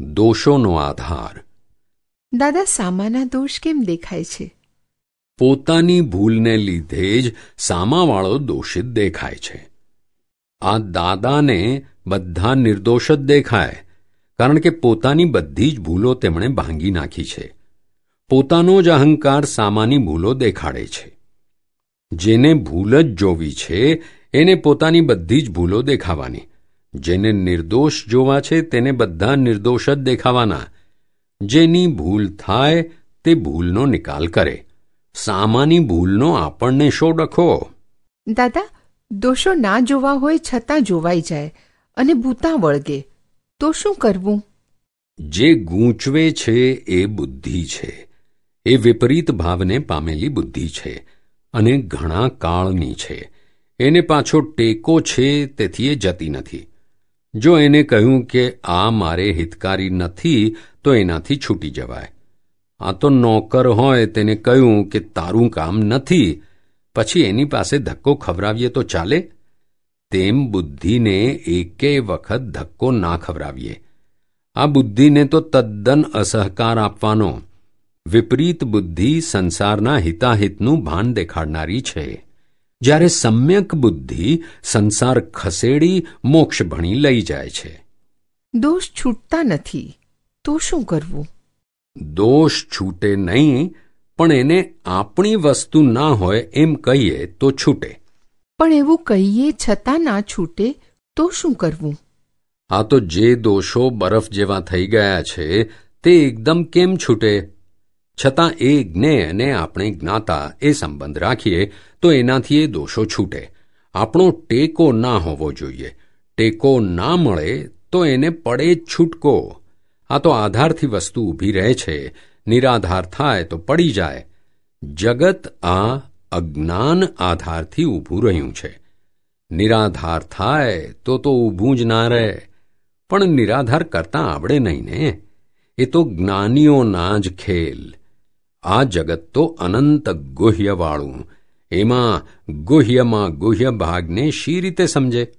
દોષોનો આધાર. દાદા સામાના દોષ કેમ દેખાય છે? પોતાની ભૂલને લીધે જ સામાવાળો દોષિત દેખાય છે. આ દાદાને બધા નિર્દોષ જ દેખાય કારણ કે પોતાની બધી જ ભૂલો તેમણે ભાંગી નાખી છે. પોતાનો જ અહંકાર સામાની ભૂલો દેખાડે છે. જેને ભૂલ જ જોવી છે એને પોતાની બધી જ ભૂલો દેખાવાની. જેને નિર્દોષ જોવા છે તેને બધા નિર્દોષ જ દેખાવાના. જેની ભૂલ થાય તે ભૂલનો નિકાલ કરે. સામાની ભૂલનો આપણને શો ડખો? દાદા દોષો ના જોવા હોય છતાં જોવાઈ જાય અને ભૂતા વળગે. તો શું કરવું? જે ગૂંચવે છે એ બુદ્ધિ છે. એ વિપરીત ભાવને પામેલી બુદ્ધિ છે અને ઘણા કાળની છે. એને પાછો ટેકો છે તેથી એ જતી નથી. જો એને કહ્યું કે આ મારે હિતકારી નથી, તો એનાથી છૂટી જવાય. આ તો નોકર હોય તેને કહ્યું કે તારું કામ નથી, પછી એની પાસે ધક્કો ખવડાવીએ તો ચાલે? તેમ બુદ્ધિને એકે વખત ધક્કો ના ખવડાવીએ. આ બુદ્ધિને તો તદ્દન અસહકાર આપવાનો. વિપરીત બુદ્ધિ સંસારના હિતાહિતનું ભાન દેખાડનારી છે. જ્યારે સમ્યક બુદ્ધિ સંસાર ખસેડી મોક્ષ ભણી લઈ જાય છે. દોષ છૂટતા નથી તો શું કરવું? દોષ છૂટે નહીં પણ એને આપણી વસ્તુ ના હોય એમ કહીએ તો છૂટે. પણ એવું કહીએ છતાં ના છૂટે તો શું કરવું? આ તો જે દોષો બરફ જેવા થઈ ગયા છે તે એકદમ કેમ છૂટે? છતાં એ જ્ઞેયને આપણે જ્ઞાતા એ સંબંધ રાખીએ, તો એનાથી એ દોષો છૂટે. આપણો ટેકો ના હોવો જોઈએ. ટેકો ના મળે, તો એને પડે જ છૂટકો. આ તો આધારથી વસ્તુ ઊભી રહે છે. નિરાધાર થાય તો પડી જાય. જગત આ અજ્ઞાન આધારથી ઊભું રહ્યું છે. નિરાધાર થાય તો તો ઊભું જ ના રહે. પણ નિરાધાર કરતાં આવડે નહીં ને. એ તો જ્ઞાનીઓના જ ખેલ. આ જગત તો અનંત ગુહ્યવાળું. એમાં ગુહ્યમાં ગુહ્ય ભાગને શી રીતે સમજે?